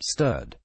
stirred